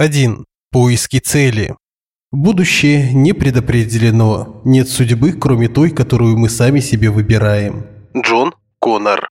1. Поиски цели. Будущее не предопределено. Нет судьбы, кроме той, которую мы сами себе выбираем. Джон Коннор.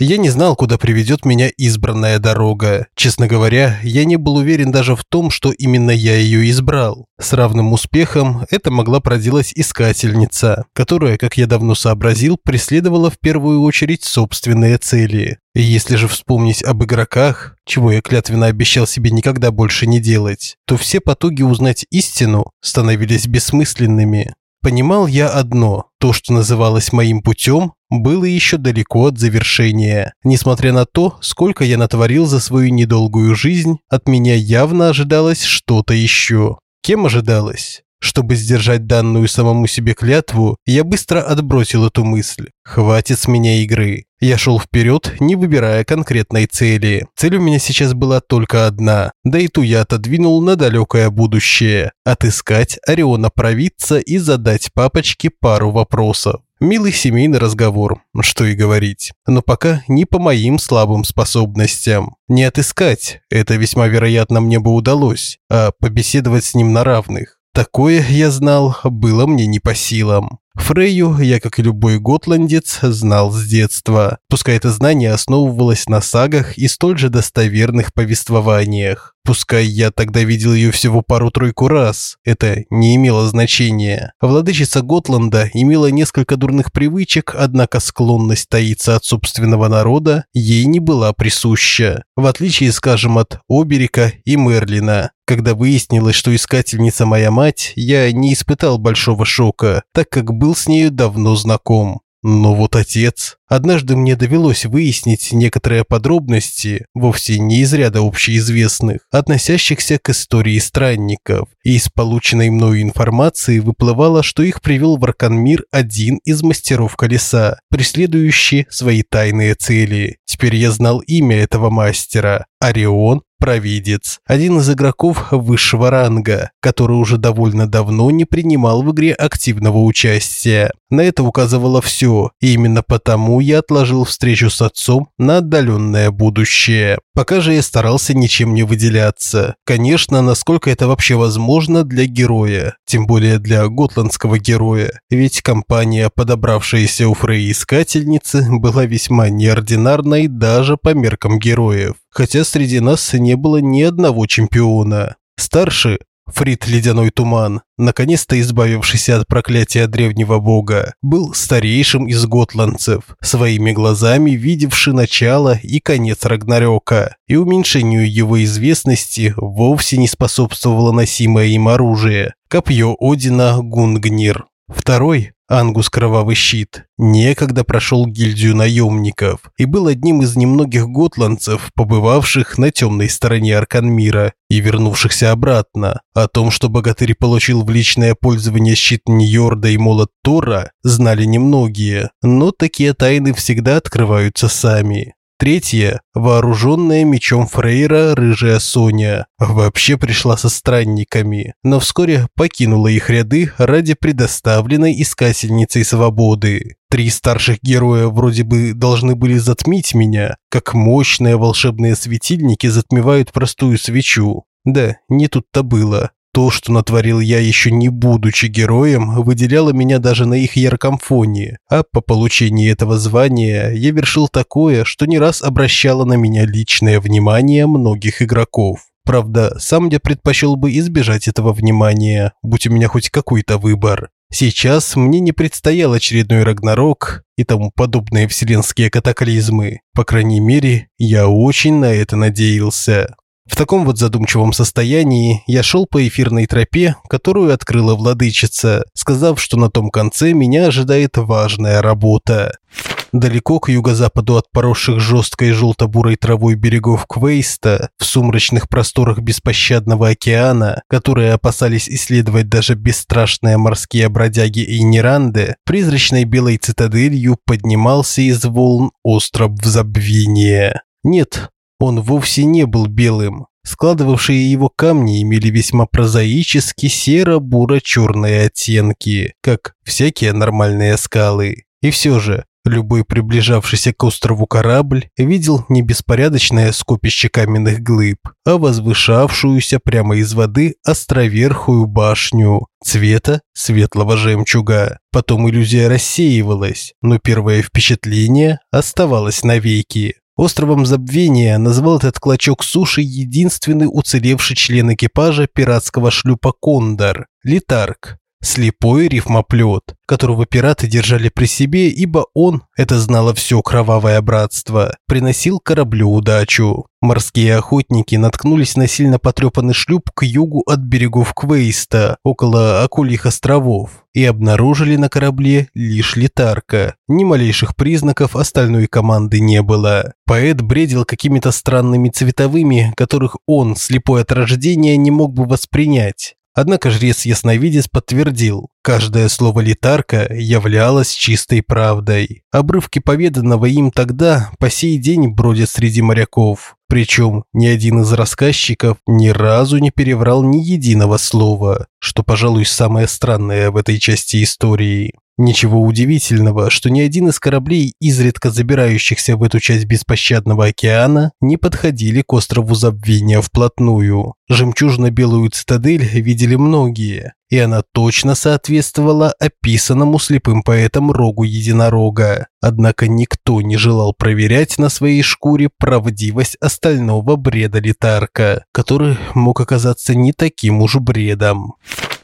Я не знал, куда приведет меня избранная дорога. Честно говоря, я не был уверен даже в том, что именно я ее избрал. С равным успехом это могла проделать искательница, которая, как я давно сообразил, преследовала в первую очередь собственные цели. И если же вспомнить об игроках, чего я клятвенно обещал себе никогда больше не делать, то все потуги узнать истину становились бессмысленными. Понимал я одно – то, что называлось моим путем, было еще далеко от завершения. Несмотря на то, сколько я натворил за свою недолгую жизнь, от меня явно ожидалось что-то еще. Кем ожидалось? Чтобы сдержать данную самому себе клятву, я быстро отбросил эту мысль. Хватит с меня игры. Я шел вперед, не выбирая конкретной цели. Цель у меня сейчас была только одна, да и ту я отодвинул на далекое будущее. Отыскать Ориона Провидца и задать папочке пару вопросов. Милый семейный разговор, что и говорить. Но пока не по моим слабым способностям. Не отыскать, это весьма вероятно мне бы удалось, а побеседовать с ним на равных. Такое, я знал, было мне не по силам. Фрейю я, как и любой готландец, знал с детства, пускай это знание основывалось на сагах и столь же достоверных повествованиях. Пускай я тогда видел ее всего пару-тройку раз, это не имело значения. Владычица Готланда имела несколько дурных привычек, однако склонность таиться от собственного народа ей не была присуща. В отличие, скажем, от Оберика и Мерлина. Когда выяснилось, что искательница моя мать, я не испытал большого шока, так как с нею давно знаком. Но вот отец... Однажды мне довелось выяснить некоторые подробности, вовсе не из ряда общеизвестных, относящихся к истории странников, и из полученной мною информации выплывало, что их привел в Арканмир один из мастеров колеса, преследующий свои тайные цели. Теперь я знал имя этого мастера – Орион Провидец, один из игроков высшего ранга, который уже довольно давно не принимал в игре активного участия. На это указывало все, и именно потому я отложил встречу с отцом на отдаленное будущее. Пока же я старался ничем не выделяться. Конечно, насколько это вообще возможно для героя, тем более для готландского героя, ведь компания, подобравшаяся у Фрей искательницы, была весьма неординарной даже по меркам героев. Хотя среди нас не было ни одного чемпиона. Старший Фрид Ледяной Туман, наконец-то избавившийся от проклятия древнего бога, был старейшим из готландцев, своими глазами видевший начало и конец Рагнарёка, и уменьшению его известности вовсе не способствовало носимое им оружие – копье Одина Гунгнир. Второй Ангус Кровавый Щит некогда прошел гильдию наемников и был одним из немногих готландцев, побывавших на темной стороне Арканмира и вернувшихся обратно. О том, что богатырь получил в личное пользование щит Ньорда и молот Тора, знали немногие, но такие тайны всегда открываются сами. Третья, вооруженная мечом Фрейра рыжая Соня, вообще пришла со странниками, но вскоре покинула их ряды ради предоставленной искательницей свободы. Три старших героя вроде бы должны были затмить меня, как мощные волшебные светильники затмевают простую свечу. Да, не тут-то было. То, что натворил я еще не будучи героем, выделяло меня даже на их ярком фоне, а по получении этого звания я вершил такое, что не раз обращало на меня личное внимание многих игроков. Правда, сам я предпочел бы избежать этого внимания, будь у меня хоть какой-то выбор. Сейчас мне не предстоял очередной Рагнарок и тому подобные вселенские катаклизмы. По крайней мере, я очень на это надеялся. В таком вот задумчивом состоянии я шел по эфирной тропе, которую открыла владычица, сказав, что на том конце меня ожидает важная работа. Далеко к юго-западу от поросших жесткой желто-бурой травой берегов Квейста, в сумрачных просторах беспощадного океана, которые опасались исследовать даже бесстрашные морские бродяги и неранды, призрачной белой цитаделью поднимался из волн остров в забвение. Нет, он вовсе не был белым. Складывавшие его камни имели весьма прозаически серо-буро-черные оттенки, как всякие нормальные скалы. И все же, Любой приближавшийся к острову корабль видел не беспорядочное скопище каменных глыб, а возвышавшуюся прямо из воды островерхую башню цвета светлого жемчуга. Потом иллюзия рассеивалась, но первое впечатление оставалось навеки. Островом забвения назвал этот клочок суши единственный уцелевший член экипажа пиратского шлюпа «Кондор» – Литарк, слепой рифмоплет, которого пираты держали при себе, ибо он, это знало все кровавое братство, приносил кораблю удачу. Морские охотники наткнулись на сильно потрепанный шлюп к югу от берегов Квейста, около Акульих островов, и обнаружили на корабле лишь летарка. Ни малейших признаков остальной команды не было. Поэт бредил какими-то странными цветовыми, которых он, слепой от рождения, не мог бы воспринять. Однако жрец-ясновидец подтвердил, каждое слово литарка являлось чистой правдой. Обрывки поведанного им тогда по сей день бродят среди моряков. Причем ни один из рассказчиков ни разу не переврал ни единого слова, что, пожалуй, самое странное в этой части истории. Ничего удивительного, что ни один из кораблей, изредка забирающихся в эту часть беспощадного океана, не подходили к острову Забвения вплотную. Жемчужно-белую цитадель видели многие, и она точно соответствовала описанному слепым поэтом рогу единорога. Однако никто не желал проверять на своей шкуре правдивость остального бреда Литарка, который мог оказаться не таким уж бредом.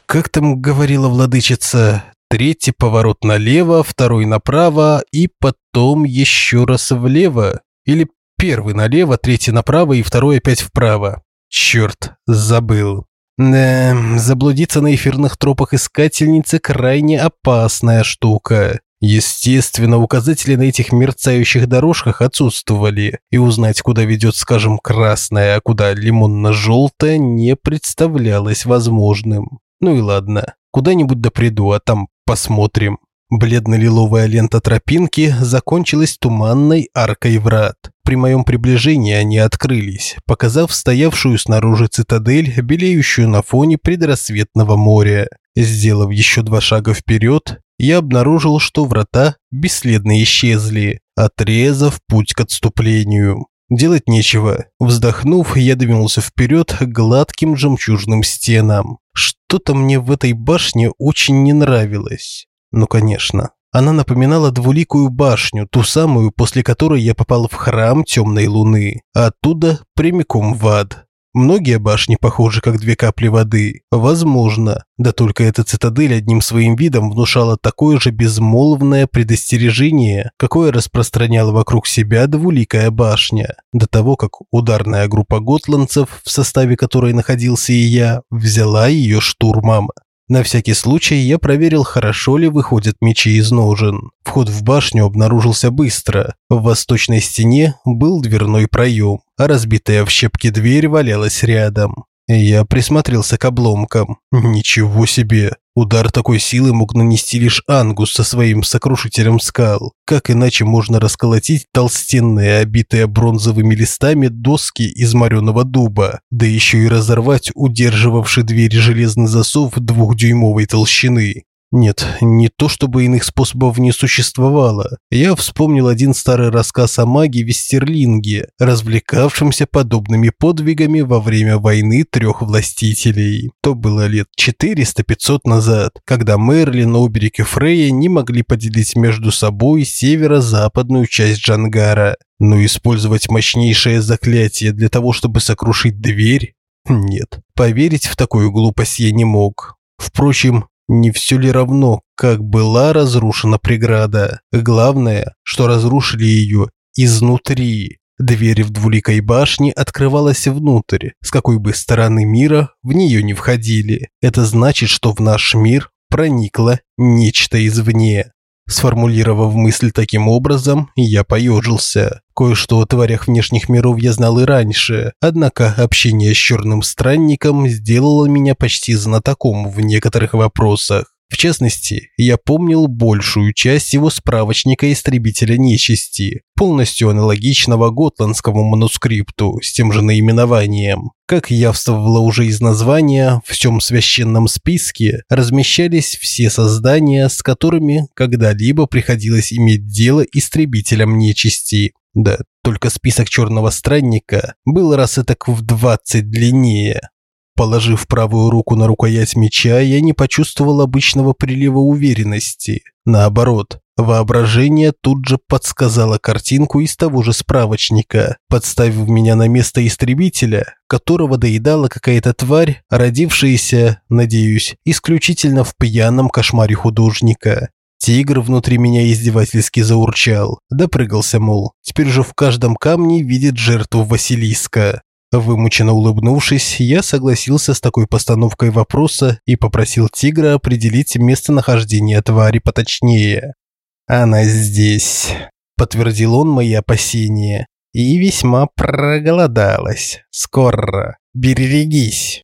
Как там говорила владычица, третий поворот налево, второй направо и потом еще раз влево. Или первый налево, третий направо и второй опять вправо. Черт, забыл. Да, заблудиться на эфирных тропах искательницы крайне опасная штука. Естественно, указатели на этих мерцающих дорожках отсутствовали, и узнать, куда ведет, скажем, красная, а куда лимонно-желтая, не представлялось возможным. Ну и ладно, куда-нибудь доприду, а там Посмотрим. Бледно-лиловая лента тропинки закончилась туманной аркой врат. При моем приближении они открылись, показав стоявшую снаружи цитадель, белеющую на фоне предрассветного моря. Сделав еще два шага вперед, я обнаружил, что врата бесследно исчезли, отрезав путь к отступлению. Делать нечего. Вздохнув, я двинулся вперед к гладким жемчужным стенам. Что-то мне в этой башне очень не нравилось. Ну, конечно. Она напоминала двуликую башню, ту самую, после которой я попал в храм темной луны, а оттуда прямиком в ад. Многие башни похожи как две капли воды. Возможно. Да только эта цитадель одним своим видом внушала такое же безмолвное предостережение, какое распространяла вокруг себя двуликая башня. До того, как ударная группа готландцев, в составе которой находился и я, взяла ее штурмом. На всякий случай я проверил, хорошо ли выходят мечи из ножен. Вход в башню обнаружился быстро. В восточной стене был дверной проем, а разбитая в щепки дверь валялась рядом. Я присмотрелся к обломкам. Ничего себе! Удар такой силы мог нанести лишь Ангус со своим сокрушителем скал. Как иначе можно расколотить толстенные, обитые бронзовыми листами доски из мореного дуба, да еще и разорвать удерживавший двери железный засов двухдюймовой толщины? Нет, не то чтобы иных способов не существовало. Я вспомнил один старый рассказ о маге Вестерлинге, развлекавшемся подобными подвигами во время войны трех властителей. То было лет 400-500 назад, когда Мерлин, Оберик и Фрейя не могли поделить между собой северо-западную часть Джангара. Но использовать мощнейшее заклятие для того, чтобы сокрушить дверь? Нет, поверить в такую глупость я не мог. Впрочем, не все ли равно, как была разрушена преграда? Главное, что разрушили ее изнутри. Дверь в двуликой башне открывалась внутрь, с какой бы стороны мира в нее не входили. Это значит, что в наш мир проникло нечто извне. Сформулировав мысль таким образом, я поежился. Кое-что о тварях внешних миров я знал и раньше, однако общение с черным странником сделало меня почти знатоком в некоторых вопросах. В частности, я помнил большую часть его справочника истребителя нечисти, полностью аналогичного готландскому манускрипту с тем же наименованием. Как явствовало уже из названия, в всем священном списке размещались все создания, с которыми когда-либо приходилось иметь дело истребителям нечисти. Да, только список черного странника был раз и так в 20 длиннее. Положив правую руку на рукоять меча, я не почувствовал обычного прилива уверенности. Наоборот, воображение тут же подсказало картинку из того же справочника, подставив меня на место истребителя, которого доедала какая-то тварь, родившаяся, надеюсь, исключительно в пьяном кошмаре художника. Тигр внутри меня издевательски заурчал, допрыгался, мол, теперь же в каждом камне видит жертву Василиска. Вымученно улыбнувшись, я согласился с такой постановкой вопроса и попросил тигра определить местонахождение твари поточнее. «Она здесь», – подтвердил он мои опасения. «И весьма проголодалась. Скоро. Берегись».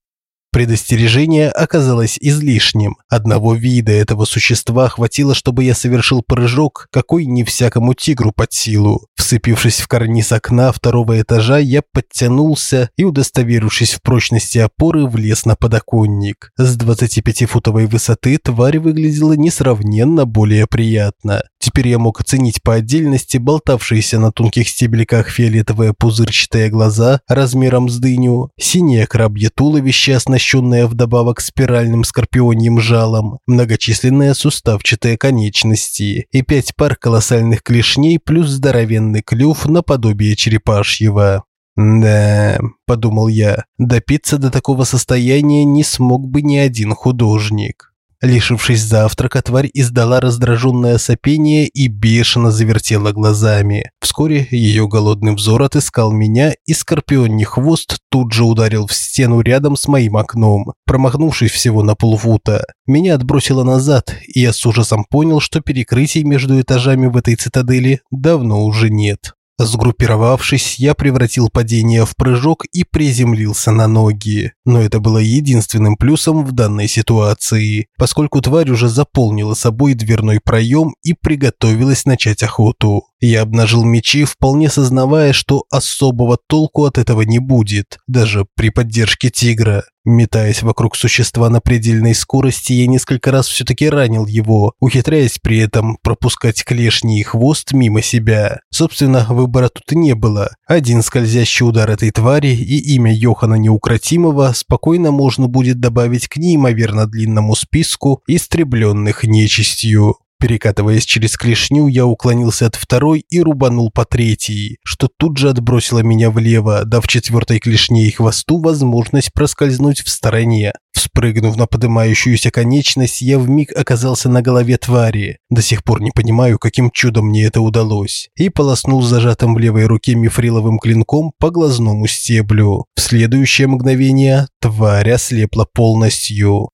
Предостережение оказалось излишним. Одного вида этого существа хватило, чтобы я совершил прыжок, какой не всякому тигру под силу. Вцепившись в карниз окна второго этажа, я подтянулся и, удостоверившись в прочности опоры, влез на подоконник. С 25-футовой высоты тварь выглядела несравненно более приятно. Теперь я мог оценить по отдельности болтавшиеся на тонких стебельках фиолетовые пузырчатые глаза размером с дыню, синее крабье туловище, оснащенное вдобавок спиральным скорпионьим жалом, многочисленные суставчатые конечности и пять пар колоссальных клешней плюс здоровенный клюв наподобие черепашьего. «Да», – подумал я, – «допиться до такого состояния не смог бы ни один художник». Лишившись завтрака, тварь издала раздраженное сопение и бешено завертела глазами. Вскоре ее голодный взор отыскал меня, и скорпионний хвост тут же ударил в стену рядом с моим окном, промахнувшись всего на полфута. Меня отбросило назад, и я с ужасом понял, что перекрытий между этажами в этой цитадели давно уже нет. Сгруппировавшись, я превратил падение в прыжок и приземлился на ноги. Но это было единственным плюсом в данной ситуации, поскольку тварь уже заполнила собой дверной проем и приготовилась начать охоту. Я обнажил мечи, вполне сознавая, что особого толку от этого не будет, даже при поддержке тигра. Метаясь вокруг существа на предельной скорости, я несколько раз все-таки ранил его, ухитряясь при этом пропускать клешни и хвост мимо себя. Собственно, выбора тут не было. Один скользящий удар этой твари и имя Йохана Неукротимого спокойно можно будет добавить к неимоверно длинному списку истребленных нечистью. Перекатываясь через клешню, я уклонился от второй и рубанул по третьей, что тут же отбросило меня влево, дав четвертой клешне и хвосту возможность проскользнуть в стороне. Вспрыгнув на поднимающуюся конечность, я вмиг оказался на голове твари. До сих пор не понимаю, каким чудом мне это удалось. И полоснул зажатым в левой руке мифриловым клинком по глазному стеблю. В следующее мгновение тварь ослепла полностью.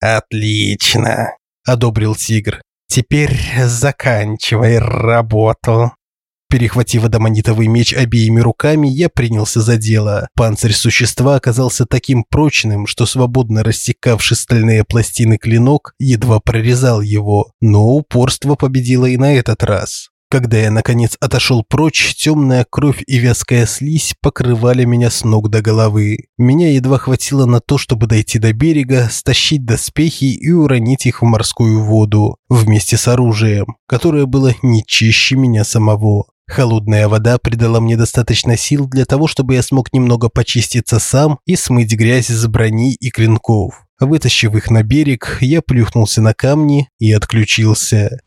«Отлично!» – одобрил тигр. Теперь заканчивай работу. Перехватив адамонитовый меч обеими руками, я принялся за дело. Панцирь существа оказался таким прочным, что свободно рассекавший стальные пластины клинок едва прорезал его, но упорство победило и на этот раз. Когда я, наконец, отошел прочь, темная кровь и вязкая слизь покрывали меня с ног до головы. Меня едва хватило на то, чтобы дойти до берега, стащить доспехи и уронить их в морскую воду, вместе с оружием, которое было не чище меня самого. Холодная вода придала мне достаточно сил для того, чтобы я смог немного почиститься сам и смыть грязь с брони и клинков. Вытащив их на берег, я плюхнулся на камни и отключился.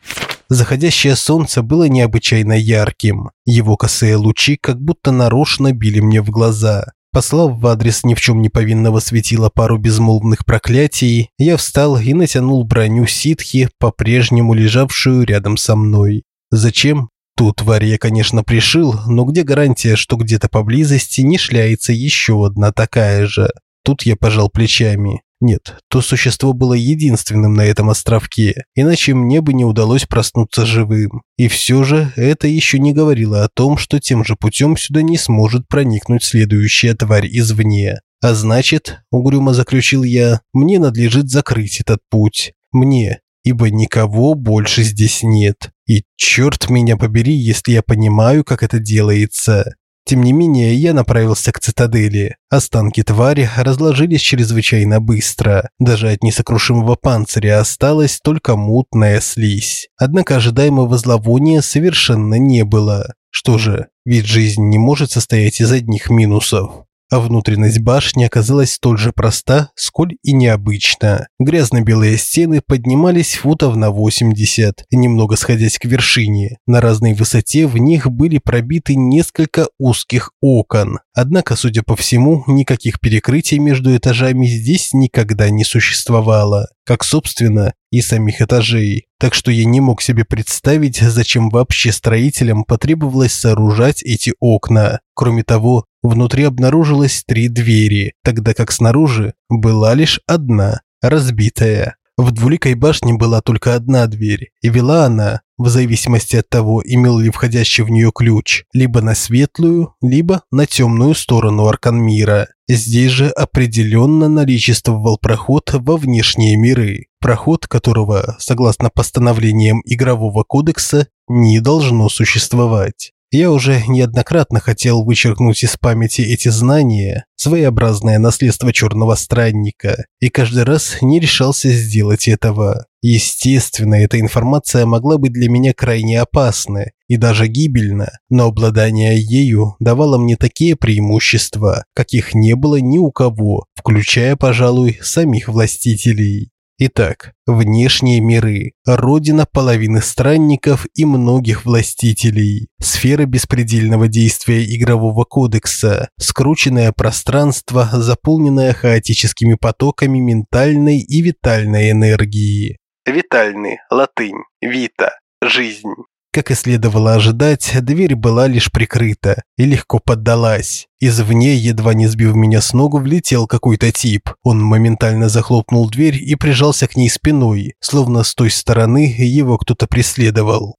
Заходящее солнце было необычайно ярким. Его косые лучи как будто нарочно били мне в глаза. Послав в адрес ни в чем не повинного светила пару безмолвных проклятий, я встал и натянул броню ситхи, по-прежнему лежавшую рядом со мной. Зачем? Ту тварь я, конечно, пришил, но где гарантия, что где-то поблизости не шляется еще одна такая же? Тут я пожал плечами. Нет, то существо было единственным на этом островке, иначе мне бы не удалось проснуться живым. И все же это еще не говорило о том, что тем же путем сюда не сможет проникнуть следующая тварь извне. А значит, угрюмо заключил я, мне надлежит закрыть этот путь. Мне, ибо никого больше здесь нет. И черт меня побери, если я понимаю, как это делается. Тем не менее, я направился к цитадели. Останки твари разложились чрезвычайно быстро. Даже от несокрушимого панциря осталась только мутная слизь. Однако ожидаемого зловония совершенно не было. Что же, ведь жизнь не может состоять из одних минусов а внутренность башни оказалась столь же проста, сколь и необычна. Грязно-белые стены поднимались футов на 80, немного сходясь к вершине. На разной высоте в них были пробиты несколько узких окон. Однако, судя по всему, никаких перекрытий между этажами здесь никогда не существовало, как, собственно, и самих этажей. Так что я не мог себе представить, зачем вообще строителям потребовалось сооружать эти окна. Кроме того, внутри обнаружилось три двери, тогда как снаружи была лишь одна, разбитая. В двуликой башне была только одна дверь, и вела она, в зависимости от того, имел ли входящий в нее ключ, либо на светлую, либо на темную сторону Арканмира. Здесь же определенно наличествовал проход во внешние миры, проход которого, согласно постановлениям игрового кодекса, не должно существовать. Я уже неоднократно хотел вычеркнуть из памяти эти знания, своеобразное наследство черного странника, и каждый раз не решался сделать этого. Естественно, эта информация могла быть для меня крайне опасна и даже гибельна, но обладание ею давало мне такие преимущества, каких не было ни у кого, включая, пожалуй, самих властителей. Итак, внешние миры, родина половины странников и многих властителей, сфера беспредельного действия игрового кодекса, скрученное пространство, заполненное хаотическими потоками ментальной и витальной энергии. Витальный, латынь, вита, жизнь. Как и следовало ожидать, дверь была лишь прикрыта и легко поддалась. Извне, едва не сбив меня с ногу, влетел какой-то тип. Он моментально захлопнул дверь и прижался к ней спиной, словно с той стороны его кто-то преследовал.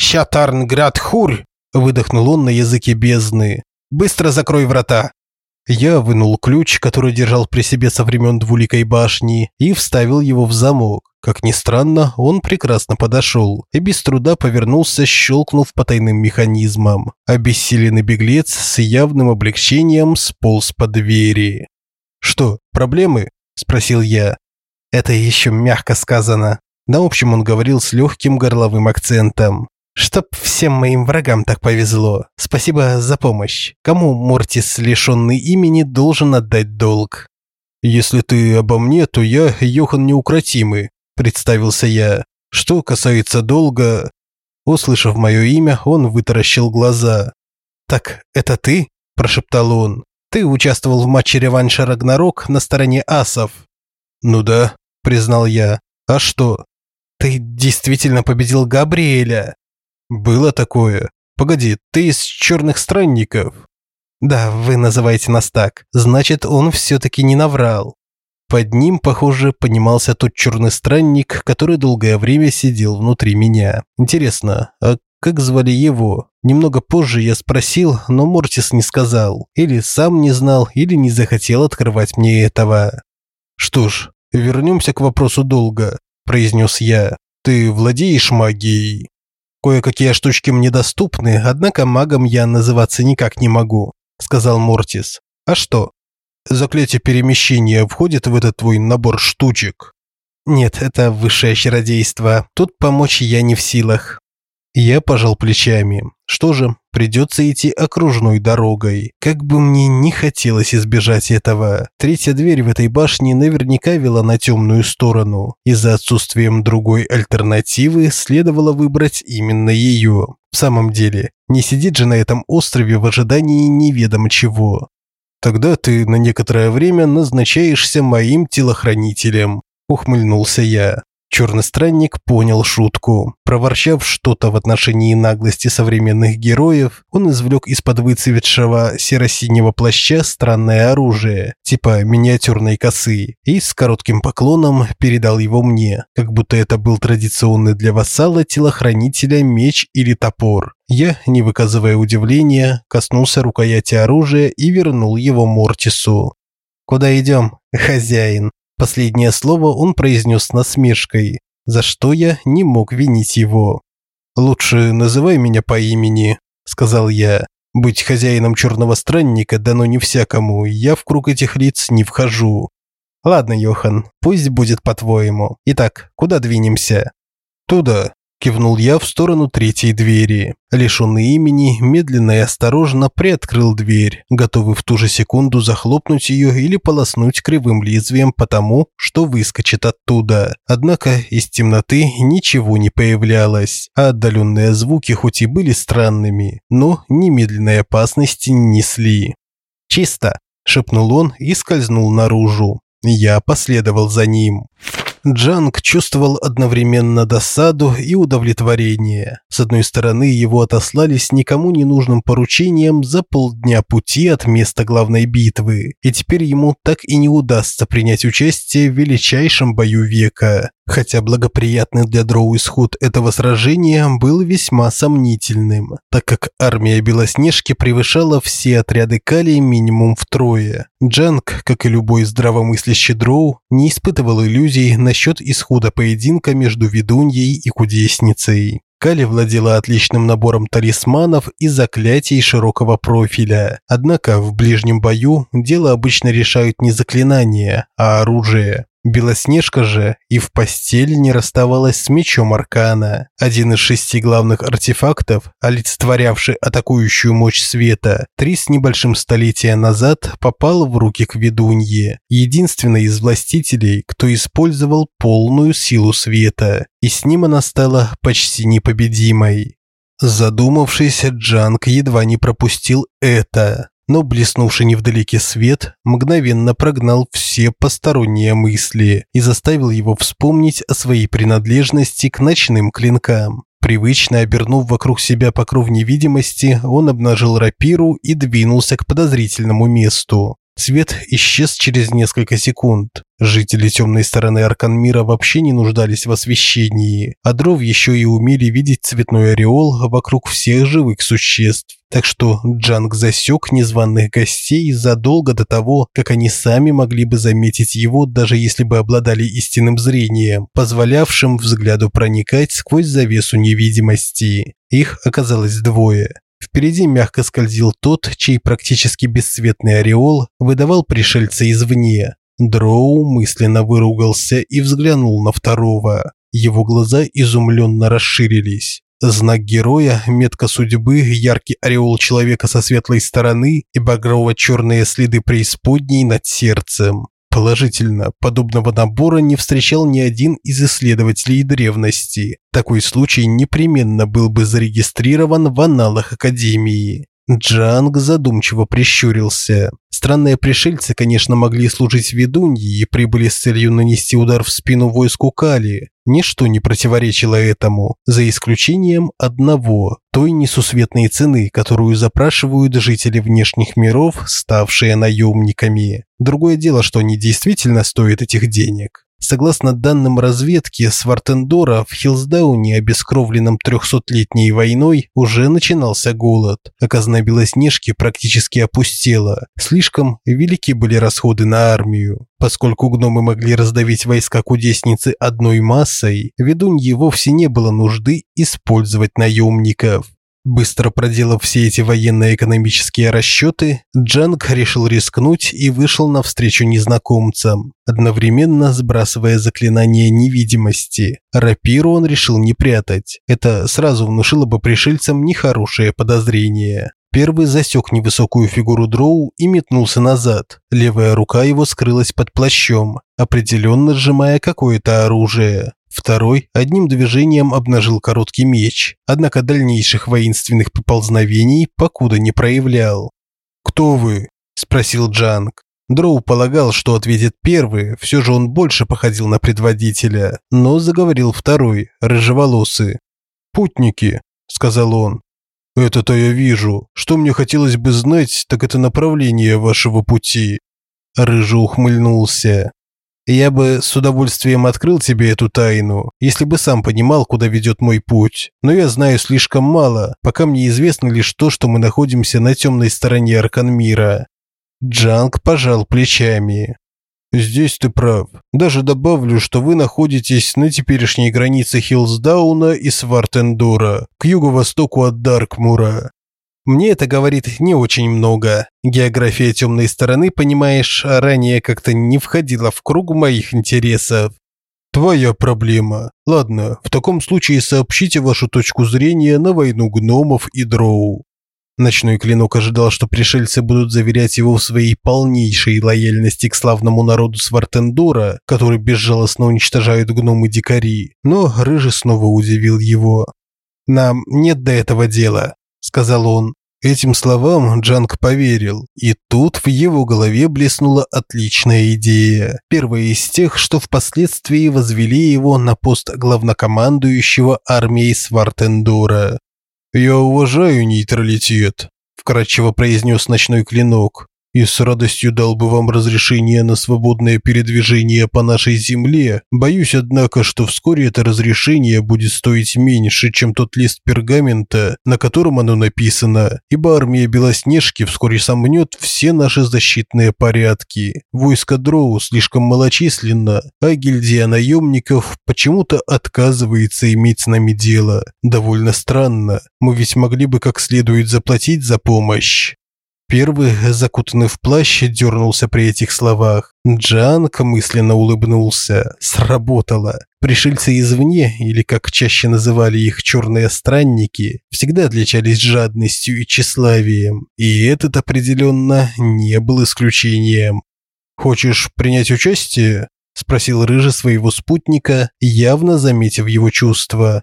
«Щатарн град хурь!» – выдохнул он на языке бездны. «Быстро закрой врата!» Я вынул ключ, который держал при себе со времен двуликой башни, и вставил его в замок. Как ни странно, он прекрасно подошел и без труда повернулся, щелкнув потайным механизмом. Обессиленный беглец с явным облегчением сполз по двери. «Что, проблемы?» – спросил я. «Это еще мягко сказано». На общем он говорил с легким горловым акцентом. Чтоб всем моим врагам так повезло. Спасибо за помощь. Кому Мортис, лишенный имени, должен отдать долг? Если ты обо мне, то я Йохан Неукротимый, представился я. Что касается долга, услышав мое имя, он вытаращил глаза. Так, это ты? прошептал он. Ты участвовал в матче реванша Рагнарок на стороне асов. Ну да, признал я. А что? Ты действительно победил Габриэля? Было такое. Погоди, ты из черных странников? Да, вы называете нас так. Значит, он все-таки не наврал. Под ним, похоже, понимался тот черный странник, который долгое время сидел внутри меня. Интересно, а как звали его? Немного позже я спросил, но Мортис не сказал. Или сам не знал, или не захотел открывать мне этого. Что ж, вернемся к вопросу долга, произнес я. Ты владеешь магией? Кое-какие штучки мне доступны, однако магом я называться никак не могу, сказал Мортис. А что? Заклятие перемещения входит в этот твой набор штучек? Нет, это высшее чародейство. Тут помочь я не в силах. Я пожал плечами. Что же, придется идти окружной дорогой. Как бы мне не хотелось избежать этого. Третья дверь в этой башне наверняка вела на темную сторону. И за отсутствием другой альтернативы следовало выбрать именно ее. В самом деле, не сидеть же на этом острове в ожидании неведомо чего. Тогда ты на некоторое время назначаешься моим телохранителем, ухмыльнулся я. Черный странник понял шутку. Проворчав что-то в отношении наглости современных героев, он извлек из-под выцветшего серо-синего плаща странное оружие, типа миниатюрной косы, и с коротким поклоном передал его мне, как будто это был традиционный для вассала телохранителя меч или топор. Я, не выказывая удивления, коснулся рукояти оружия и вернул его Мортису. «Куда идем, хозяин?» Последнее слово он произнес насмешкой. за что я не мог винить его. «Лучше называй меня по имени», – сказал я. «Быть хозяином черного странника дано не всякому, я в круг этих лиц не вхожу». «Ладно, Йохан, пусть будет по-твоему. Итак, куда двинемся?» «Туда», Кивнул я в сторону третьей двери. Лишенный имени, медленно и осторожно приоткрыл дверь, готовый в ту же секунду захлопнуть ее или полоснуть кривым лезвием потому, что выскочит оттуда. Однако из темноты ничего не появлялось, а отдаленные звуки хоть и были странными, но немедленной опасности не несли. «Чисто!» – шепнул он и скользнул наружу. Я последовал за ним. Джанг чувствовал одновременно досаду и удовлетворение. С одной стороны, его отослали с никому не нужным поручением за полдня пути от места главной битвы, и теперь ему так и не удастся принять участие в величайшем бою века хотя благоприятный для Дроу исход этого сражения был весьма сомнительным, так как армия Белоснежки превышала все отряды Кали минимум втрое. Джанг, как и любой здравомыслящий Дроу, не испытывал иллюзий насчет исхода поединка между ведуньей и кудесницей. Кали владела отличным набором талисманов и заклятий широкого профиля. Однако в ближнем бою дело обычно решают не заклинания, а оружие. Белоснежка же и в постели не расставалась с мечом Аркана, один из шести главных артефактов, олицетворявший атакующую мощь света, три с небольшим столетия назад попал в руки к ведунье, единственной из властителей, кто использовал полную силу света, и с ним она стала почти непобедимой. Задумавшись, Джанг едва не пропустил это но блеснувший невдалеке свет мгновенно прогнал все посторонние мысли и заставил его вспомнить о своей принадлежности к ночным клинкам. Привычно обернув вокруг себя покров невидимости, он обнажил рапиру и двинулся к подозрительному месту. Свет исчез через несколько секунд. Жители темной стороны Арканмира вообще не нуждались в освещении, а дров еще и умели видеть цветной ореол вокруг всех живых существ. Так что Джанг засек незваных гостей задолго до того, как они сами могли бы заметить его, даже если бы обладали истинным зрением, позволявшим взгляду проникать сквозь завесу невидимости. Их оказалось двое. Впереди мягко скользил тот, чей практически бесцветный ореол выдавал пришельца извне. Дроу мысленно выругался и взглянул на второго. Его глаза изумленно расширились. Знак героя, метка судьбы, яркий ореол человека со светлой стороны и багрово-черные следы преисподней над сердцем. Положительно, подобного набора не встречал ни один из исследователей древности. Такой случай непременно был бы зарегистрирован в аналах Академии. Джанг задумчиво прищурился. Странные пришельцы, конечно, могли служить ведуньи и прибыли с целью нанести удар в спину войску Кали. Ничто не противоречило этому, за исключением одного – той несусветной цены, которую запрашивают жители внешних миров, ставшие наемниками. Другое дело, что они действительно стоят этих денег. Согласно данным разведки, Свартендора в Хилсдауне, обескровленном трехсотлетней войной, уже начинался голод, а казна Белоснежки практически опустела. Слишком велики были расходы на армию. Поскольку гномы могли раздавить войска кудесницы одной массой, ведунье вовсе не было нужды использовать наемников. Быстро проделав все эти военно-экономические расчеты, Джанг решил рискнуть и вышел навстречу незнакомцам, одновременно сбрасывая заклинание невидимости. Рапиру он решил не прятать. Это сразу внушило бы пришельцам нехорошее подозрение. Первый засек невысокую фигуру Дроу и метнулся назад. Левая рука его скрылась под плащом, определенно сжимая какое-то оружие. Второй одним движением обнажил короткий меч, однако дальнейших воинственных поползновений покуда не проявлял. «Кто вы?» – спросил Джанг. Дроу полагал, что ответит первый, все же он больше походил на предводителя, но заговорил второй, рыжеволосый. «Путники», – сказал он. «Это-то я вижу. Что мне хотелось бы знать, так это направление вашего пути». Рыжий ухмыльнулся. Я бы с удовольствием открыл тебе эту тайну, если бы сам понимал, куда ведет мой путь. Но я знаю слишком мало, пока мне известно лишь то, что мы находимся на темной стороне Арканмира. Джанг пожал плечами. Здесь ты прав. Даже добавлю, что вы находитесь на теперешней границе Хиллсдауна и Свартендора, к юго-востоку от Даркмура. Мне это говорит не очень много. География темной стороны, понимаешь, ранее как-то не входила в круг моих интересов. Твоя проблема. Ладно, в таком случае сообщите вашу точку зрения на войну гномов и дроу. Ночной клинок ожидал, что пришельцы будут заверять его в своей полнейшей лояльности к славному народу Свартендора, который безжалостно уничтожают гномы-дикари, но Рыжий снова удивил его. «Нам нет до этого дела», – сказал он. Этим словам Джанг поверил, и тут в его голове блеснула отличная идея. Первая из тех, что впоследствии возвели его на пост главнокомандующего армией Свартендора. «Я уважаю нейтралитет», – вкратчиво произнес ночной клинок и с радостью дал бы вам разрешение на свободное передвижение по нашей земле. Боюсь, однако, что вскоре это разрешение будет стоить меньше, чем тот лист пергамента, на котором оно написано, ибо армия Белоснежки вскоре сомнет все наши защитные порядки. Войско Дроу слишком малочисленно, а гильдия наемников почему-то отказывается иметь с нами дело. Довольно странно. Мы ведь могли бы как следует заплатить за помощь. Первый, закутанный в плащ, дернулся при этих словах. Джанг мысленно улыбнулся. Сработало. Пришельцы извне, или как чаще называли их черные странники, всегда отличались жадностью и тщеславием, и этот определенно не был исключением. «Хочешь принять участие?» – спросил Рыжий своего спутника, явно заметив его чувства.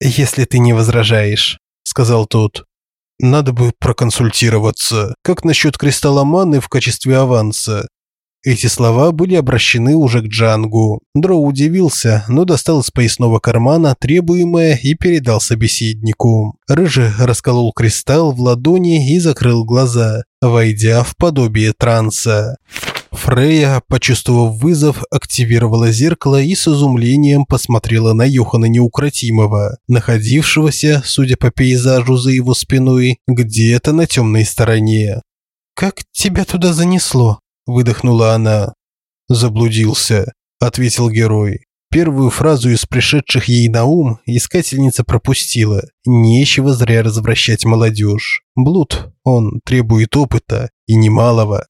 «Если ты не возражаешь», – сказал тот. Надо бы проконсультироваться. Как насчет кристалла маны в качестве аванса? Эти слова были обращены уже к Джангу. Дроу удивился, но достал из поясного кармана требуемое и передал собеседнику. Рыжий расколол кристалл в ладони и закрыл глаза, войдя в подобие транса. Фрея, почувствовав вызов, активировала зеркало и с изумлением посмотрела на Йохана Неукротимого, находившегося, судя по пейзажу за его спиной, где-то на темной стороне. «Как тебя туда занесло?» – выдохнула она. «Заблудился», – ответил герой. Первую фразу из пришедших ей на ум искательница пропустила. Нечего зря развращать молодежь. Блуд, он требует опыта, и немалого.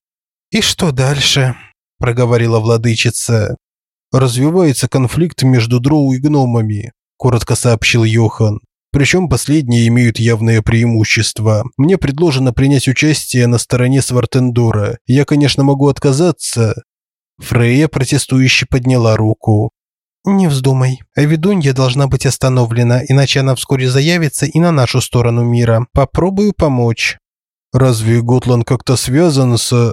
«И что дальше?» – проговорила владычица. «Развивается конфликт между дроу и гномами», – коротко сообщил Йохан. Причем последние имеют явное преимущество. Мне предложено принять участие на стороне Свартендора. Я, конечно, могу отказаться. Фрейя протестующе подняла руку. Не вздумай. Ведунья должна быть остановлена, иначе она вскоре заявится и на нашу сторону мира. Попробую помочь. Разве Готланд как-то связан с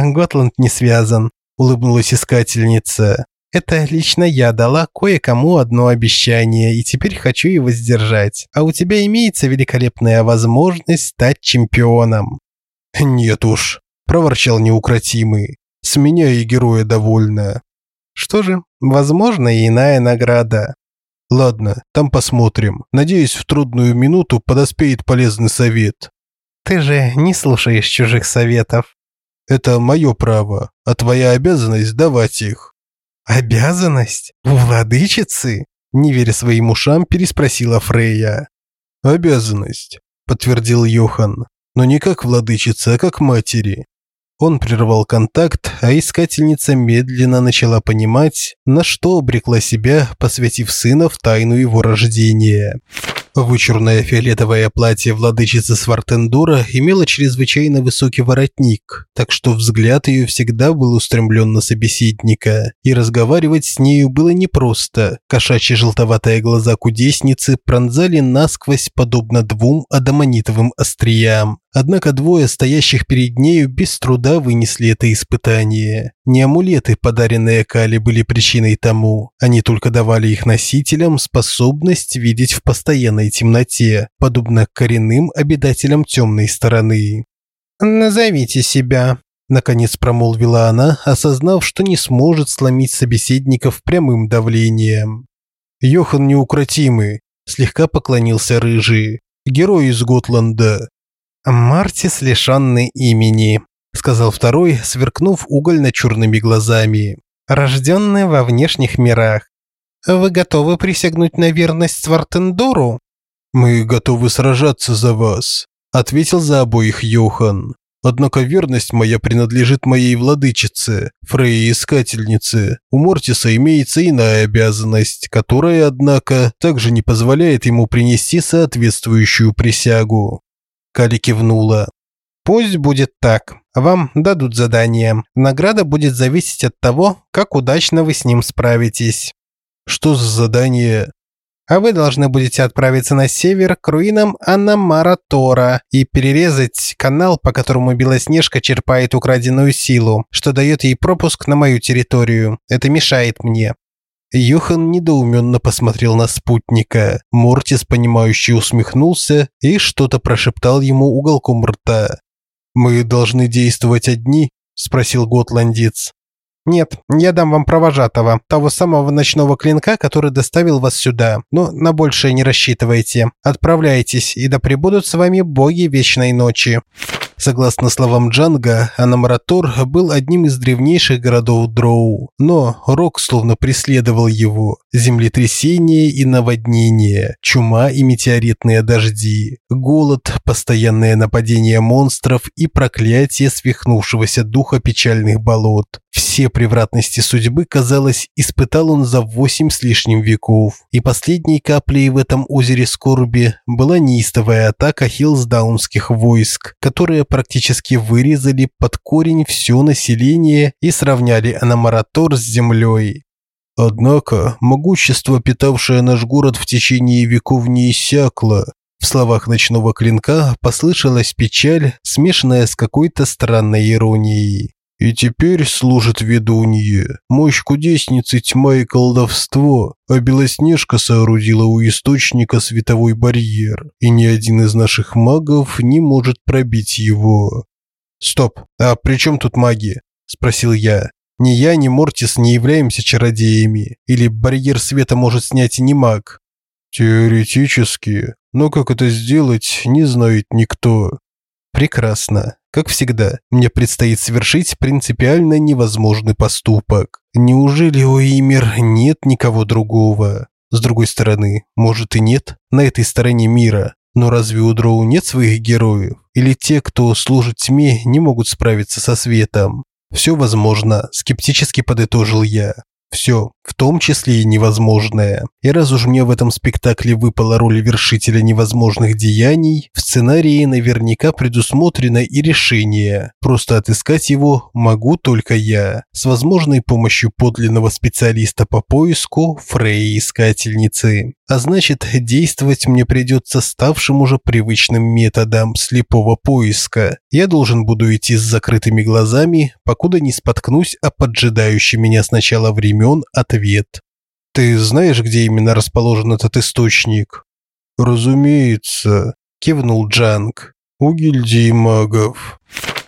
Готланд не связан, улыбнулась искательница. Это лично я дала кое-кому одно обещание, и теперь хочу его сдержать. А у тебя имеется великолепная возможность стать чемпионом. Нет уж, проворчал неукротимый. С меня и героя довольна. Что же, возможно, и иная награда. Ладно, там посмотрим. Надеюсь, в трудную минуту подоспеет полезный совет. Ты же не слушаешь чужих советов. Это мое право, а твоя обязанность давать их». «Обязанность? У владычицы?» Не веря своим ушам, переспросила Фрейя. «Обязанность», – подтвердил Йохан. «Но не как владычица, а как матери. Он прервал контакт, а искательница медленно начала понимать, на что обрекла себя, посвятив сына в тайну его рождения. Вычурное фиолетовое платье владычицы Свартендура имело чрезвычайно высокий воротник, так что взгляд ее всегда был устремлен на собеседника, и разговаривать с нею было непросто. Кошачьи желтоватые глаза кудесницы пронзали насквозь подобно двум адамонитовым остриям. Однако двое стоящих перед нею без труда вынесли это испытание. Не амулеты, подаренные Кали, были причиной тому. Они только давали их носителям способность видеть в постоянной темноте, подобно коренным обитателям темной стороны. «Назовите себя», – наконец промолвила она, осознав, что не сможет сломить собеседников прямым давлением. «Йохан неукротимый», – слегка поклонился Рыжий. «Герой из Готланда. Мартис, лишенный имени», – сказал второй, сверкнув угольно-черными глазами. «Рожденный во внешних мирах. Вы готовы присягнуть на верность Свартендору?» «Мы готовы сражаться за вас», – ответил за обоих Йохан. «Однако верность моя принадлежит моей владычице, Фрейе-искательнице. У Мортиса имеется иная обязанность, которая, однако, также не позволяет ему принести соответствующую присягу». Кали кивнула. «Пусть будет так. Вам дадут задание. Награда будет зависеть от того, как удачно вы с ним справитесь». «Что за задание?» а вы должны будете отправиться на север к руинам Анамара Тора и перерезать канал, по которому Белоснежка черпает украденную силу, что дает ей пропуск на мою территорию. Это мешает мне». Юхан недоуменно посмотрел на спутника. Мортис, понимающе усмехнулся и что-то прошептал ему уголком рта. «Мы должны действовать одни?» – спросил готландец. «Нет, я дам вам провожатого, того самого ночного клинка, который доставил вас сюда. Но на большее не рассчитывайте. Отправляйтесь, и да пребудут с вами боги вечной ночи». Согласно словам Джанга, Анамаратор был одним из древнейших городов Дроу, но Рок словно преследовал его. Землетрясения и наводнения, чума и метеоритные дожди, голод, постоянное нападение монстров и проклятие свихнувшегося духа печальных болот. Все превратности судьбы, казалось, испытал он за восемь с лишним веков. И последней каплей в этом озере скорби была неистовая атака хилсдаунских войск, которые практически вырезали под корень все население и сравняли Анамаратор с землей. Однако могущество, питавшее наш город в течение веков, не иссякло. В словах ночного клинка послышалась печаль, смешанная с какой-то странной иронией. И теперь служит ведунье, мощь кудесницы тьма и колдовство, а Белоснежка соорудила у источника световой барьер, и ни один из наших магов не может пробить его. «Стоп, а при чем тут маги?» – спросил я. «Ни я, ни Мортис не являемся чародеями, или барьер света может снять не маг?» «Теоретически, но как это сделать, не знает никто». «Прекрасно. Как всегда, мне предстоит совершить принципиально невозможный поступок. Неужели у Имер нет никого другого? С другой стороны, может и нет, на этой стороне мира. Но разве у Дроу нет своих героев? Или те, кто служит тьме, не могут справиться со светом? Все возможно, скептически подытожил я. Все, в том числе и невозможное. И раз уж мне в этом спектакле выпала роль вершителя невозможных деяний, в сценарии наверняка предусмотрено и решение. Просто отыскать его могу только я, с возможной помощью подлинного специалиста по поиску Фрей-искательницы. А значит, действовать мне придется ставшим уже привычным методом слепого поиска. Я должен буду идти с закрытыми глазами, покуда не споткнусь о поджидающий меня сначала времен ответ. Ты знаешь, где именно расположен этот источник? Разумеется, кивнул Джанг. У гильдии магов.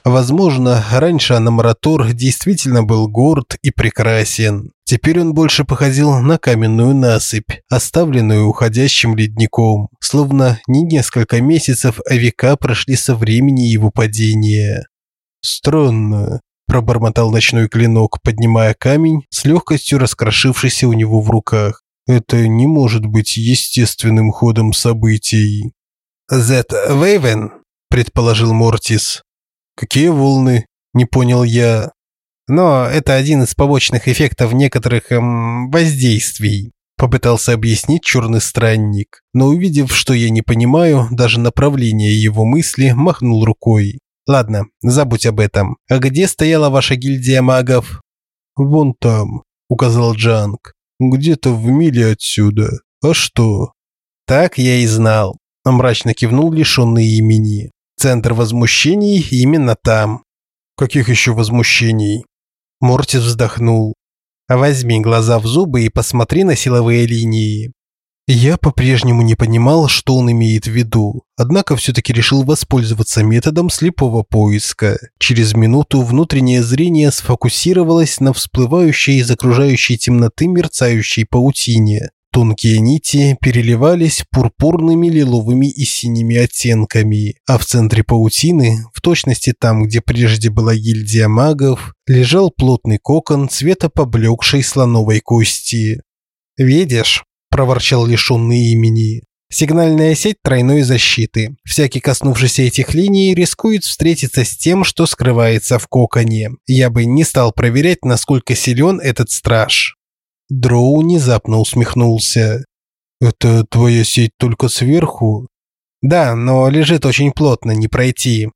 Возможно, раньше Анамаратор действительно был горд и прекрасен. Теперь он больше походил на каменную насыпь, оставленную уходящим ледником, словно не несколько месяцев, а века прошли со времени его падения. Странно, пробормотал ночной клинок, поднимая камень, с легкостью раскрошившийся у него в руках. Это не может быть естественным ходом событий. «That Вейвен», – предположил Мортис. Какие волны? Не понял я. Но это один из побочных эффектов некоторых эм, воздействий, попытался объяснить черный странник, но увидев, что я не понимаю даже направление его мысли, махнул рукой. Ладно, забудь об этом. А где стояла ваша гильдия магов? Вон там, указал Джанг. Где-то в миле отсюда. А что? Так я и знал. Мрачно кивнул лишенный имени. Центр возмущений именно там. Каких еще возмущений? Мортис вздохнул. Возьми глаза в зубы и посмотри на силовые линии. Я по-прежнему не понимал, что он имеет в виду, однако все-таки решил воспользоваться методом слепого поиска. Через минуту внутреннее зрение сфокусировалось на всплывающей из окружающей темноты мерцающей паутине. Тонкие нити переливались пурпурными, лиловыми и синими оттенками, а в центре паутины, в точности там, где прежде была гильдия магов, лежал плотный кокон цвета поблекшей слоновой кости. «Видишь?» – проворчал лишенный имени. «Сигнальная сеть тройной защиты. Всякий, коснувшийся этих линий, рискует встретиться с тем, что скрывается в коконе. Я бы не стал проверять, насколько силен этот страж». Дроу внезапно усмехнулся. «Это твоя сеть только сверху?» «Да, но лежит очень плотно, не пройти».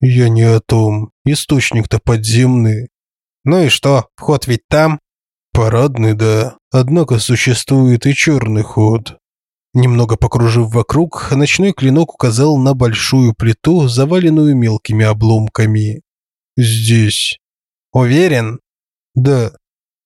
«Я не о том. Источник-то подземный». «Ну и что, вход ведь там?» «Парадный, да. Однако существует и черный ход». Немного покружив вокруг, ночной клинок указал на большую плиту, заваленную мелкими обломками. «Здесь». «Уверен?» «Да,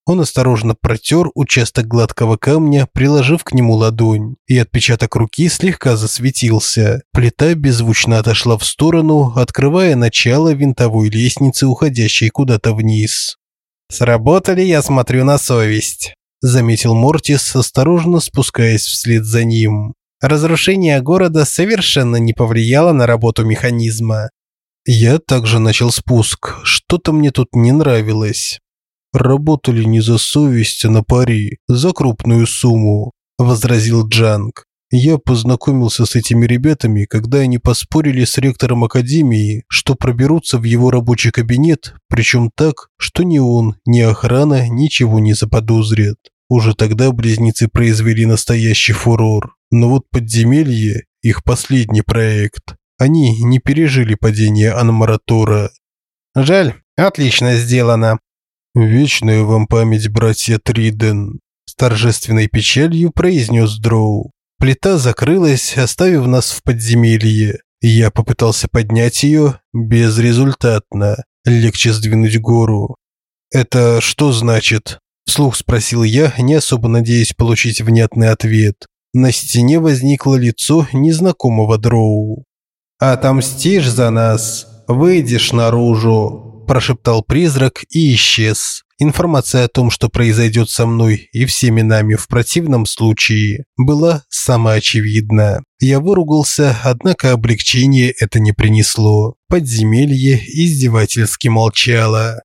он осторожно протер участок гладкого камня, приложив к нему ладонь, и отпечаток руки слегка засветился. Плита беззвучно отошла в сторону, открывая начало винтовой лестницы, уходящей куда-то вниз. «Сработали, я смотрю на совесть», – заметил Мортис, осторожно спускаясь вслед за ним. Разрушение города совершенно не повлияло на работу механизма. Я также начал спуск. Что-то мне тут не нравилось работали не за совесть, а на пари, за крупную сумму», – возразил Джанг. Я познакомился с этими ребятами, когда они поспорили с ректором академии, что проберутся в его рабочий кабинет, причем так, что ни он, ни охрана ничего не заподозрят. Уже тогда близнецы произвели настоящий фурор. Но вот подземелье – их последний проект. Они не пережили падение Анмаратора. «Жаль, отлично сделано», «Вечная вам память, братья Триден», – с торжественной печалью произнес Дроу. Плита закрылась, оставив нас в подземелье. Я попытался поднять ее безрезультатно. Легче сдвинуть гору. «Это что значит?» – вслух спросил я, не особо надеясь получить внятный ответ. На стене возникло лицо незнакомого Дроу. «Отомстишь за нас? Выйдешь наружу!» Прошептал призрак и исчез. Информация о том, что произойдет со мной и всеми нами в противном случае, была самоочевидна. Я выругался, однако облегчение это не принесло. Подземелье издевательски молчало.